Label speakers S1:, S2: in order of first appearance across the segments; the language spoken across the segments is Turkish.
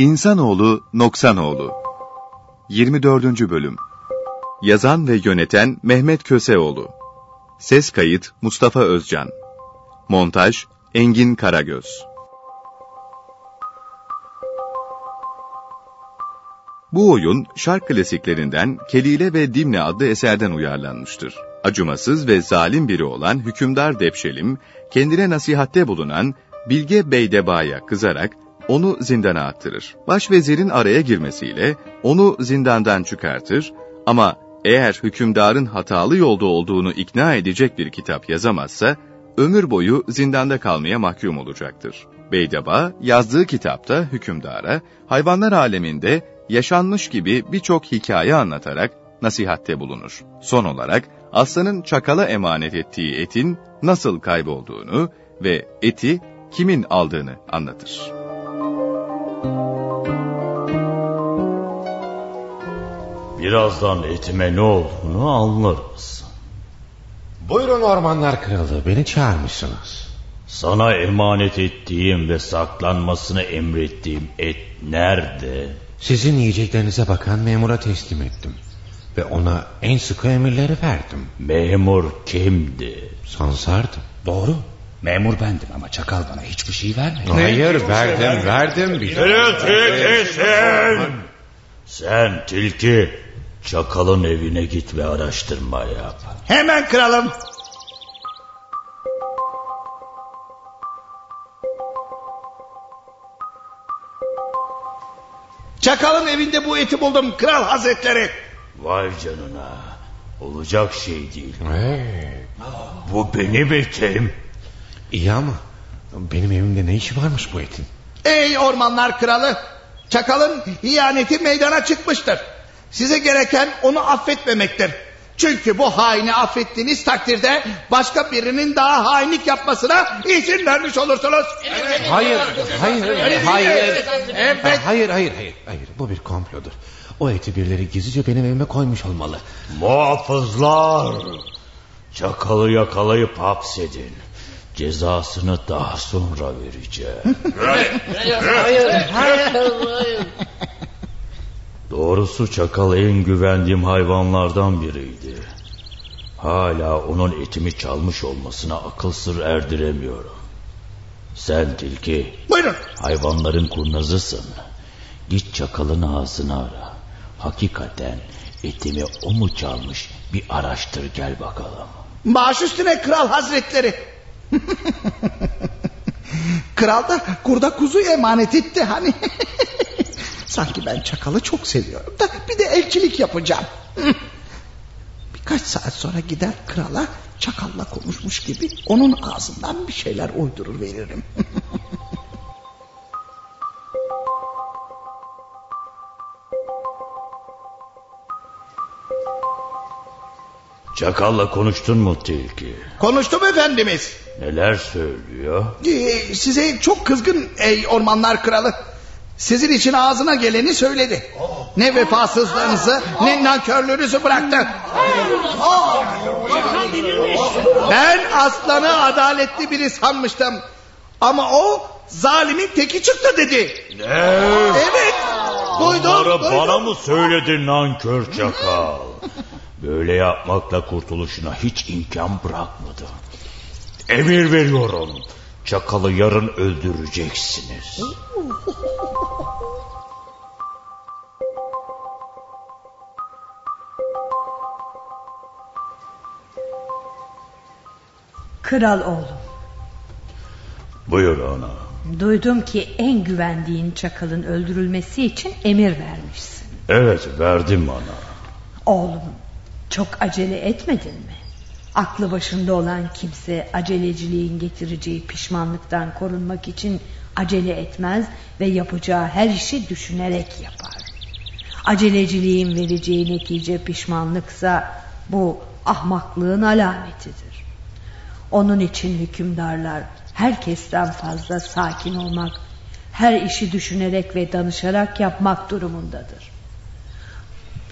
S1: İnsanoğlu Noksanoğlu 24. Bölüm Yazan ve yöneten Mehmet Köseoğlu Ses kayıt Mustafa Özcan Montaj Engin Karagöz Bu oyun şark klasiklerinden Kelile ve Dimne adlı eserden uyarlanmıştır. Acımasız ve zalim biri olan hükümdar Depşelim, kendine nasihatte bulunan Bilge Beydeba'ya kızarak onu zindana attırır. Başvezirin araya girmesiyle onu zindandan çıkartır ama eğer hükümdarın hatalı yolda olduğunu ikna edecek bir kitap yazamazsa, ömür boyu zindanda kalmaya mahkum olacaktır. Beydeba, yazdığı kitapta hükümdara, hayvanlar aleminde yaşanmış gibi birçok hikaye anlatarak nasihatte bulunur. Son olarak, aslanın çakala emanet ettiği etin nasıl kaybolduğunu ve eti kimin aldığını anlatır.
S2: Birazdan etime ne olduğunu anlarız.
S3: Buyurun ormanlar kralı beni çağırmışsınız.
S2: Sana emanet ettiğim ve saklanmasını emrettiğim et nerede?
S3: Sizin yiyeceklerinize bakan memura teslim ettim. Ve ona en sıkı emirleri verdim.
S2: Memur kimdi?
S3: Sansardım. Doğru.
S4: Memur bendim ama çakal bana hiçbir şey vermedi.
S3: Hayır verdim verdim.
S2: Gürültü kesin! Sen tilki çakalın evine git ve araştırma yap.
S4: Hemen kralım. Çakalın evinde bu eti buldum kral hazretleri.
S2: Vay canına. Olacak şey değil.
S3: Hey,
S2: Bu benim etim.
S3: İyi ama benim evimde ne işi varmış bu etin?
S4: Ey ormanlar kralı. Çakalın ihaneti meydana çıkmıştır. Size gereken onu affetmemektir. Çünkü bu haini affettiğiniz takdirde başka birinin daha hainlik yapmasına izin vermiş olursunuz.
S3: Hayır, hayır, hayır, hayır.
S4: Evet.
S3: Hayır, hayır, hayır, hayır. Bu bir komplodur. O eti birileri gizlice benim evime koymuş olmalı.
S2: Muhafızlar. Çakalı yakalayıp hapsedin. Cezasını daha sonra vereceğim. Doğrusu çakal en güvendiğim hayvanlardan biriydi. Hala onun etimi çalmış olmasına akıl sır erdiremiyorum. Sen tilki
S4: Buyurun.
S2: hayvanların kurnazısın. Git çakalın ağzını ara. Hakikaten etimi o mu çalmış bir araştır gel bakalım.
S4: Baş üstüne kral hazretleri. kral da kurda kuzu emanet etti hani. Sanki ben çakalı çok seviyorum da bir de elçilik yapacağım. Birkaç saat sonra gider krala çakalla konuşmuş gibi onun ağzından bir şeyler uydurur veririm.
S2: Çakalla konuştun mu tilki?
S4: Konuştum efendimiz.
S2: Neler söylüyor?
S4: Ee, size çok kızgın ey ormanlar kralı. Sizin için ağzına geleni söyledi. Ne vefasızlığınızı ne nankörlüğünüzü bıraktı. Ben aslanı adaletli biri sanmıştım. Ama o zalimin teki çıktı dedi.
S2: Ne?
S4: Evet. Duydum,
S2: Bunları
S4: duydum.
S2: bana mı söyledin nankör çakal? Böyle yapmakla kurtuluşuna hiç imkan bırakmadı. Emir veriyorum. Çakalı yarın öldüreceksiniz.
S5: Kral oğlum,
S2: Buyur ana.
S5: duydum ki en güvendiğin çakalın öldürülmesi için emir vermişsin.
S2: Evet verdim ana.
S5: Oğlum, çok acele etmedin mi? Aklı başında olan kimse aceleciliğin getireceği pişmanlıktan korunmak için acele etmez ve yapacağı her işi düşünerek yapar. Aceleciliğin vereceği netice pişmanlıksa bu ahmaklığın alametidir. Onun için hükümdarlar herkesten fazla sakin olmak, her işi düşünerek ve danışarak yapmak durumundadır.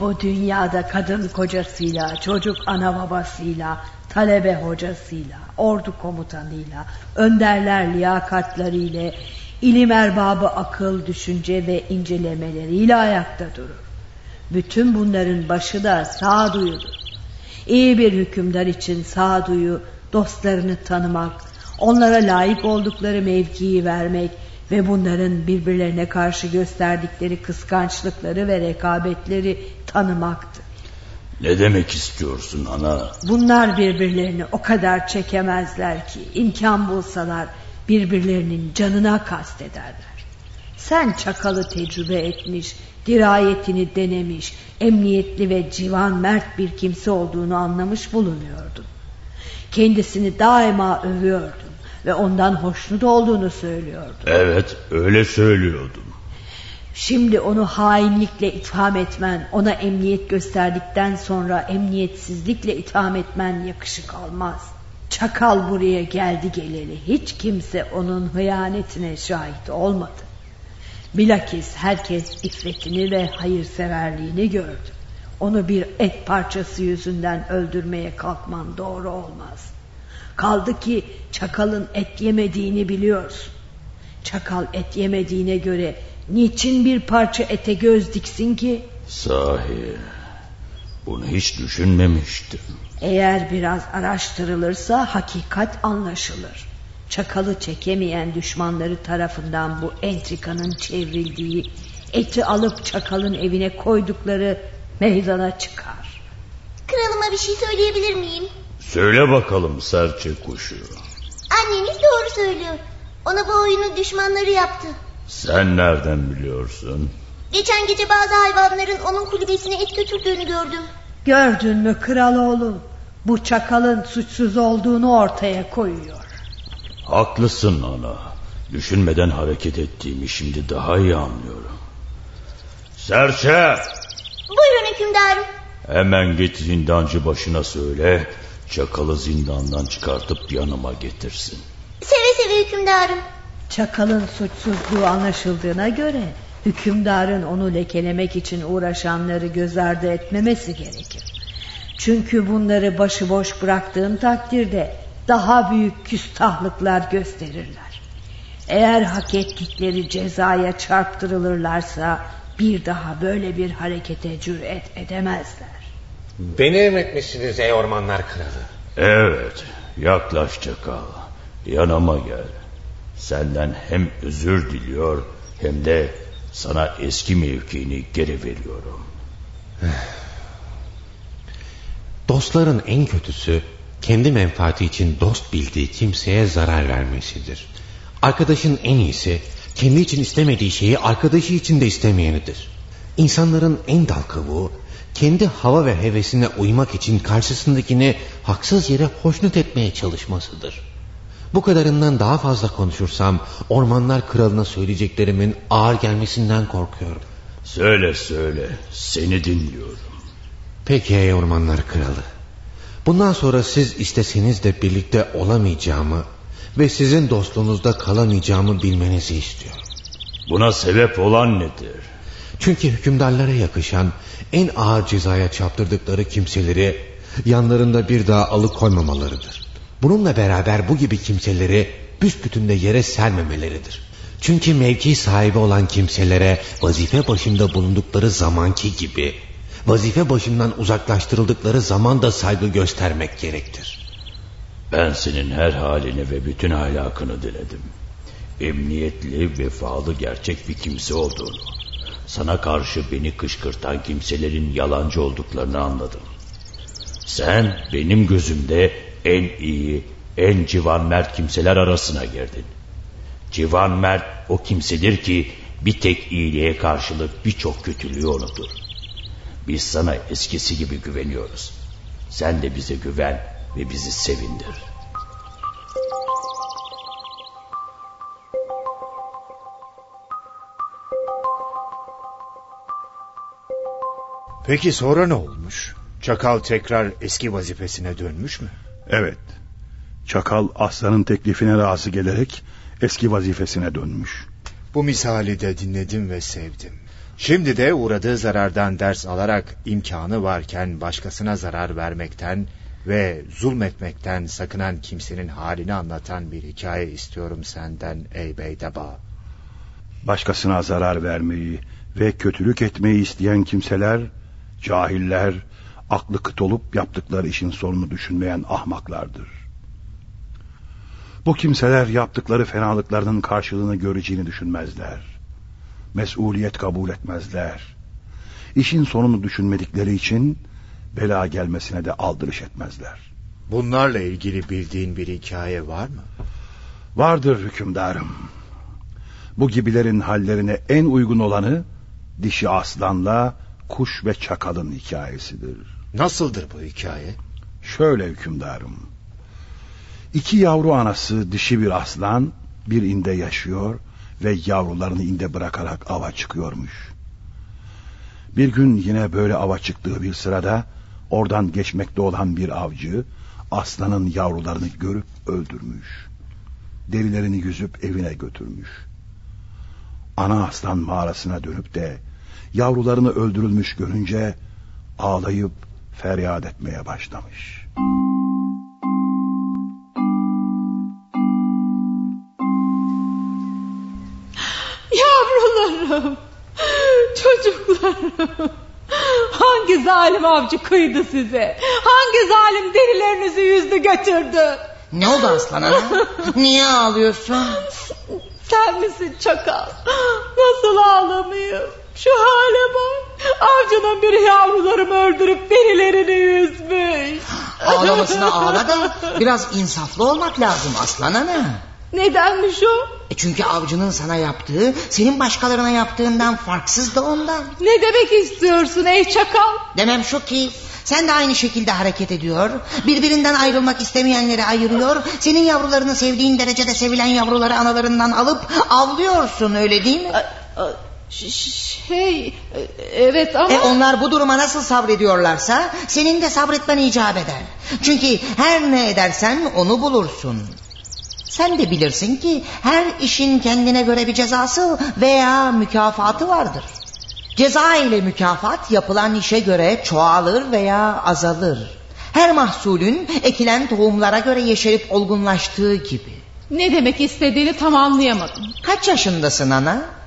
S5: Bu dünyada kadın kocasıyla, çocuk ana babasıyla, talebe hocasıyla, ordu komutanıyla, önderler liyakatlarıyla, İlim erbabı akıl, düşünce ve incelemeleriyle ayakta durur. Bütün bunların başı da sağduyudur. İyi bir hükümdar için sağduyu, dostlarını tanımak, onlara layık oldukları mevkiyi vermek ve bunların birbirlerine karşı gösterdikleri kıskançlıkları ve rekabetleri tanımaktır.
S2: Ne demek istiyorsun ana?
S5: Bunlar birbirlerini o kadar çekemezler ki imkan bulsalar birbirlerinin canına kastederler. Sen çakalı tecrübe etmiş, dirayetini denemiş, emniyetli ve civan mert bir kimse olduğunu anlamış bulunuyordun. Kendisini daima övüyordun ve ondan hoşnut olduğunu söylüyordun.
S2: Evet öyle söylüyordum.
S5: Şimdi onu hainlikle itham etmen, ona emniyet gösterdikten sonra emniyetsizlikle itham etmen yakışık almaz. Çakal buraya geldi geleli hiç kimse onun hıyanetine şahit olmadı. Bilakis herkes iffetini ve hayırseverliğini gördü. Onu bir et parçası yüzünden öldürmeye kalkman doğru olmaz. Kaldı ki çakalın et yemediğini biliyorsun. Çakal et yemediğine göre niçin bir parça ete göz diksin ki?
S2: Sahi bunu hiç düşünmemiştim.
S5: Eğer biraz araştırılırsa hakikat anlaşılır. Çakalı çekemeyen düşmanları tarafından bu entrikanın çevrildiği, eti alıp çakalın evine koydukları meydana çıkar.
S6: Kralıma bir şey söyleyebilir miyim?
S2: Söyle bakalım serçe kuşu.
S6: Anneniz doğru söylüyor. Ona bu oyunu düşmanları yaptı.
S2: Sen nereden biliyorsun?
S6: Geçen gece bazı hayvanların onun kulübesine et götürdüğünü gördüm.
S5: Gördün mü kral oğlum? Bu çakalın suçsuz olduğunu ortaya koyuyor.
S2: Haklısın ana. Düşünmeden hareket ettiğimi şimdi daha iyi anlıyorum. Serçe!
S6: Buyurun hükümdarım.
S2: Hemen git zindancı başına söyle. Çakalı zindandan çıkartıp yanıma getirsin.
S6: Seve seve hükümdarım.
S5: Çakalın suçsuzluğu anlaşıldığına göre hükümdarın onu lekelemek için uğraşanları göz ardı etmemesi gerekir. Çünkü bunları başıboş bıraktığın takdirde daha büyük küstahlıklar gösterirler. Eğer hak ettikleri cezaya çarptırılırlarsa bir daha böyle bir harekete cüret edemezler.
S3: Beni emretmişsiniz ey ormanlar kralı.
S2: Evet, yaklaş çakal. Yanıma gel. Senden hem özür diliyor hem de sana eski mevkiini geri veriyorum.
S3: Dostların en kötüsü kendi menfaati için dost bildiği kimseye zarar vermesidir. Arkadaşın en iyisi kendi için istemediği şeyi arkadaşı için de istemeyenidir. İnsanların en dal kavuğu kendi hava ve hevesine uymak için karşısındakini haksız yere hoşnut etmeye çalışmasıdır. Bu kadarından daha fazla konuşursam ormanlar kralına söyleyeceklerimin ağır gelmesinden korkuyorum.
S2: Söyle söyle seni dinliyorum.
S3: Peki ey ormanlar kralı. Bundan sonra siz isteseniz de birlikte olamayacağımı ve sizin dostluğunuzda kalamayacağımı bilmenizi istiyorum.
S2: Buna sebep olan nedir?
S3: Çünkü hükümdarlara yakışan en ağır cezaya çarptırdıkları kimseleri yanlarında bir daha alıkoymamalarıdır. Bununla beraber bu gibi kimseleri büsbütün de yere sermemeleridir. Çünkü mevki sahibi olan kimselere vazife başında bulundukları zamanki gibi vazife başından uzaklaştırıldıkları zaman da saygı göstermek gerektir.
S2: Ben senin her halini ve bütün ahlakını diledim. Emniyetli, vefalı, gerçek bir kimse olduğunu. Sana karşı beni kışkırtan kimselerin yalancı olduklarını anladım. Sen benim gözümde en iyi, en civan mert kimseler arasına girdin. Civan mert o kimsedir ki bir tek iyiliğe karşılık birçok kötülüğü unutur. Biz sana eskisi gibi güveniyoruz. Sen de bize güven ve bizi sevindir.
S7: Peki sonra ne olmuş? Çakal tekrar eski vazifesine dönmüş mü?
S8: Evet. Çakal aslanın teklifine razı gelerek eski vazifesine dönmüş.
S7: Bu misali de dinledim ve sevdim. Şimdi de uğradığı zarardan ders alarak imkanı varken başkasına zarar vermekten ve zulmetmekten sakınan kimsenin halini anlatan bir hikaye istiyorum senden ey Beydeba.
S8: Başkasına zarar vermeyi ve kötülük etmeyi isteyen kimseler, cahiller, aklı kıt olup yaptıkları işin sonunu düşünmeyen ahmaklardır. Bu kimseler yaptıkları fenalıklarının karşılığını göreceğini düşünmezler. Mesuliyet kabul etmezler. İşin sonunu düşünmedikleri için bela gelmesine de aldırış etmezler.
S7: Bunlarla ilgili bildiğin bir hikaye var mı?
S8: Vardır hükümdarım. Bu gibilerin hallerine en uygun olanı dişi aslanla kuş ve çakalın hikayesidir.
S7: Nasıldır bu hikaye?
S8: Şöyle hükümdarım. İki yavru anası dişi bir aslan bir inde yaşıyor ve yavrularını inde bırakarak ava çıkıyormuş. Bir gün yine böyle ava çıktığı bir sırada oradan geçmekte olan bir avcı aslanın yavrularını görüp öldürmüş. Derilerini yüzüp evine götürmüş. Ana aslan mağarasına dönüp de yavrularını öldürülmüş görünce ağlayıp feryat etmeye başlamış.
S9: Yavrularım, çocuklarım. Hangi zalim avcı kıydı size? Hangi zalim derilerinizi yüzdü götürdü?
S10: Ne oldu aslan ana? Niye ağlıyorsun?
S9: Sen misin çakal? Nasıl ağlamayayım? Şu hale bak. Avcının biri yavrularımı öldürüp derilerini yüzmüş.
S10: Ağlamasına ağla da biraz insaflı olmak lazım aslan ana.
S9: Nedenmiş o?
S10: E çünkü avcının sana yaptığı senin başkalarına yaptığından farksız da ondan.
S9: Ne demek istiyorsun ey çakal?
S10: Demem şu ki sen de aynı şekilde hareket ediyor. Birbirinden ayrılmak istemeyenleri ayırıyor. Senin yavrularını sevdiğin derecede sevilen yavruları analarından alıp avlıyorsun öyle değil mi?
S9: Şey evet ama...
S10: E onlar bu duruma nasıl sabrediyorlarsa senin de sabretmen icap eder. Çünkü her ne edersen onu bulursun. Sen de bilirsin ki her işin kendine göre bir cezası veya mükafatı vardır. Ceza ile mükafat yapılan işe göre çoğalır veya azalır. Her mahsulün ekilen tohumlara göre yeşerip olgunlaştığı gibi.
S9: Ne demek istediğini tam anlayamadım.
S10: Kaç yaşındasın ana?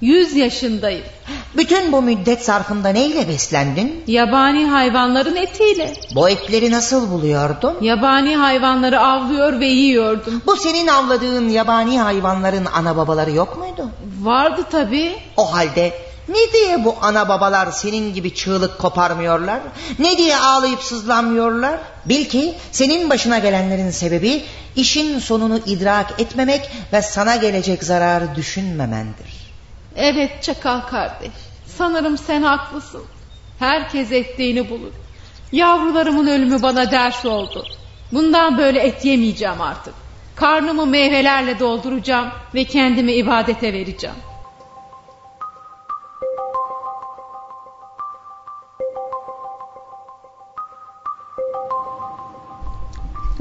S9: Yüz yaşındayım.
S10: Bütün bu müddet zarfında neyle beslendin?
S9: Yabani hayvanların etiyle.
S10: Bu etleri nasıl buluyordun?
S9: Yabani hayvanları avlıyor ve yiyordum.
S10: Bu senin avladığın yabani hayvanların ana babaları yok muydu?
S9: Vardı tabii.
S10: O halde ne diye bu ana babalar senin gibi çığlık koparmıyorlar? Ne diye ağlayıp sızlanmıyorlar? Bil ki senin başına gelenlerin sebebi işin sonunu idrak etmemek ve sana gelecek zararı düşünmemendir.
S9: Evet çakal kardeş. Sanırım sen haklısın. Herkes ettiğini bulur. Yavrularımın ölümü bana ders oldu. Bundan böyle et yemeyeceğim artık. Karnımı meyvelerle dolduracağım ve kendimi ibadete vereceğim.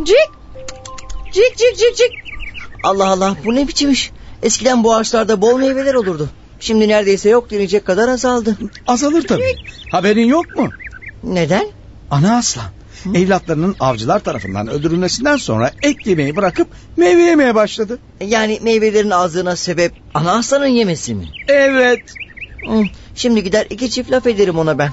S11: Cik! Cik cik cik cik! Allah Allah bu ne biçim iş? Eskiden bu ağaçlarda bol meyveler olurdu. Şimdi neredeyse yok denecek kadar azaldı.
S4: Azalır tabii. Haberin yok mu?
S11: Neden?
S4: Ana aslan. Evlatlarının avcılar tarafından öldürülmesinden sonra et yemeyi bırakıp meyve yemeye başladı.
S11: Yani meyvelerin azlığına sebep ana aslanın yemesi mi?
S4: Evet.
S11: Hı, Şimdi gider iki çift laf ederim ona ben.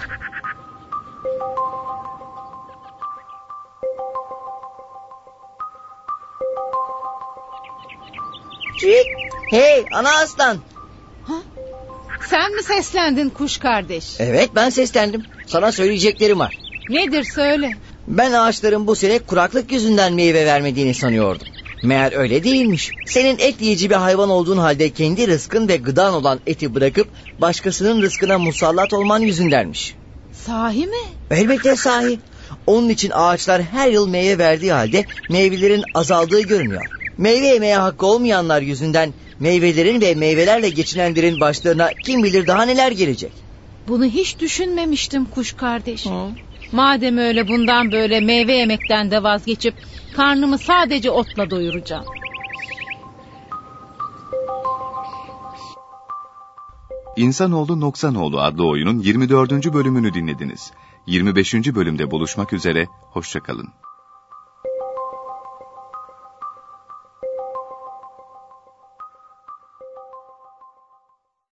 S11: Cik. Hey ana aslan.
S9: Sen mi seslendin kuş kardeş?
S11: Evet ben seslendim. Sana söyleyeceklerim var.
S9: Nedir söyle.
S11: Ben ağaçların bu sene kuraklık yüzünden meyve vermediğini sanıyordum. Meğer öyle değilmiş. Senin et yiyici bir hayvan olduğun halde kendi rızkın ve gıdan olan eti bırakıp başkasının rızkına musallat olman yüzündenmiş.
S9: Sahi mi?
S11: Elbette sahi. Onun için ağaçlar her yıl meyve verdiği halde meyvelerin azaldığı görünüyor. Meyve yemeye hakkı olmayanlar yüzünden meyvelerin ve meyvelerle geçinenlerin başlarına kim bilir daha neler gelecek.
S9: Bunu hiç düşünmemiştim kuş kardeş. Madem öyle bundan böyle meyve yemekten de vazgeçip karnımı sadece otla doyuracağım.
S1: İnsanoğlu Noksanoğlu adlı oyunun 24. bölümünü dinlediniz. 25. bölümde buluşmak üzere, hoşçakalın.